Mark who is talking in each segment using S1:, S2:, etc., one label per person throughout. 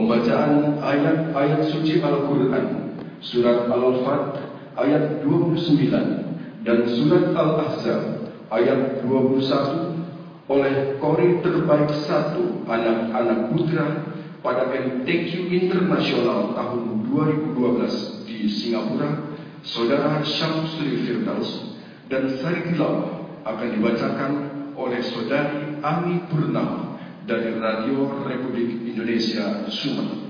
S1: Pembacaan ayat-ayat suci Al-Quran Surat Al-Fat ayat 29 dan Surat Al-Ahzab ayat 21 oleh Kori terbaik satu anak-anak putra pada MTQ Internasional tahun 2012 di Singapura, Saudara Syamsuri Firdaus dan Sari akan dibacakan oleh Saudari Ami Purnama dari Radio Republik Indonesia Sumatera.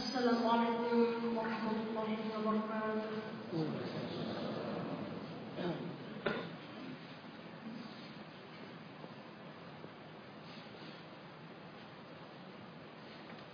S1: Assalamualaikum warahmatullahi wabarakatuh.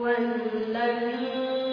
S1: والذي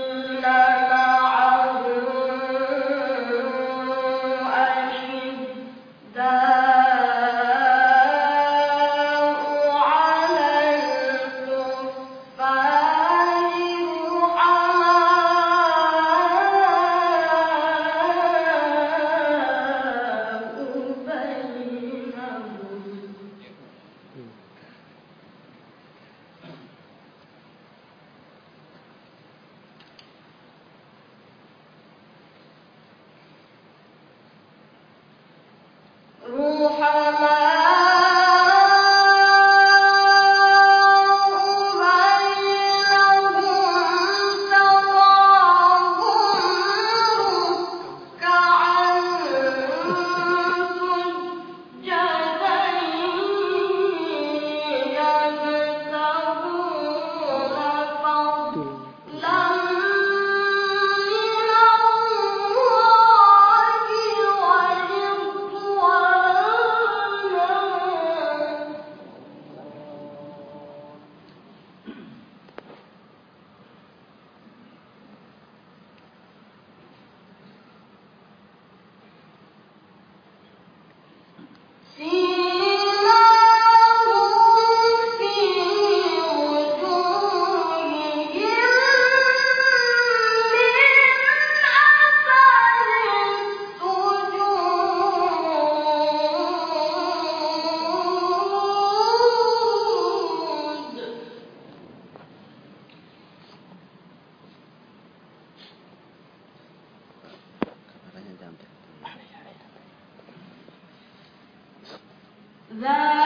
S1: ذلك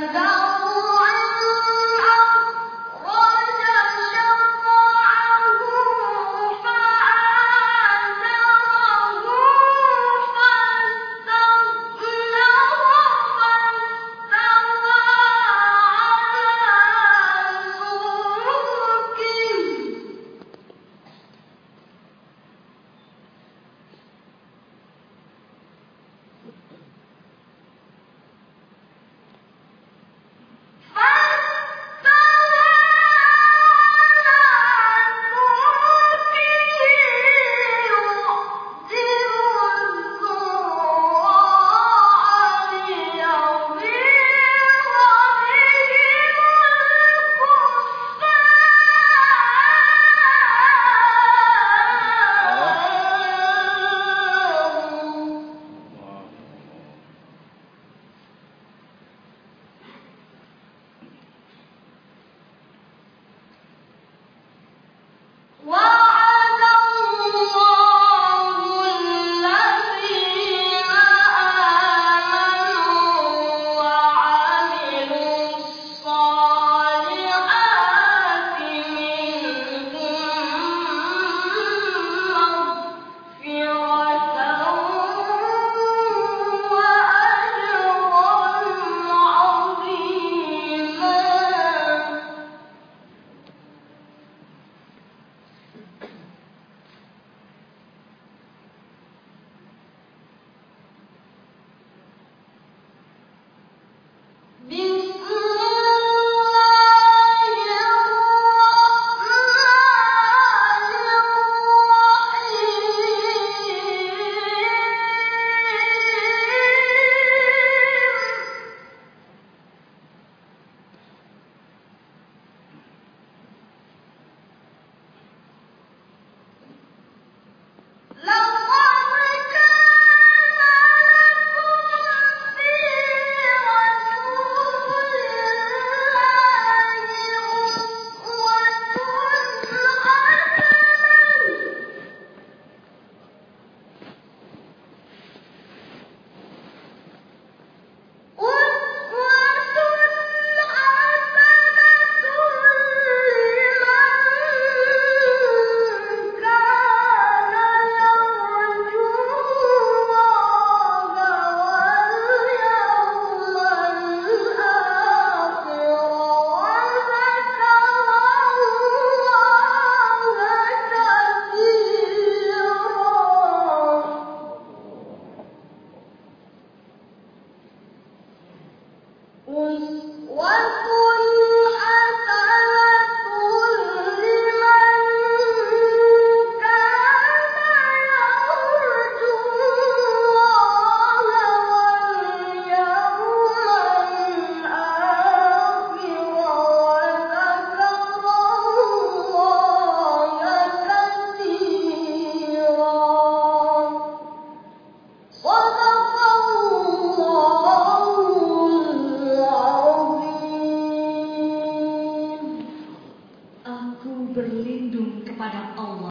S1: casal.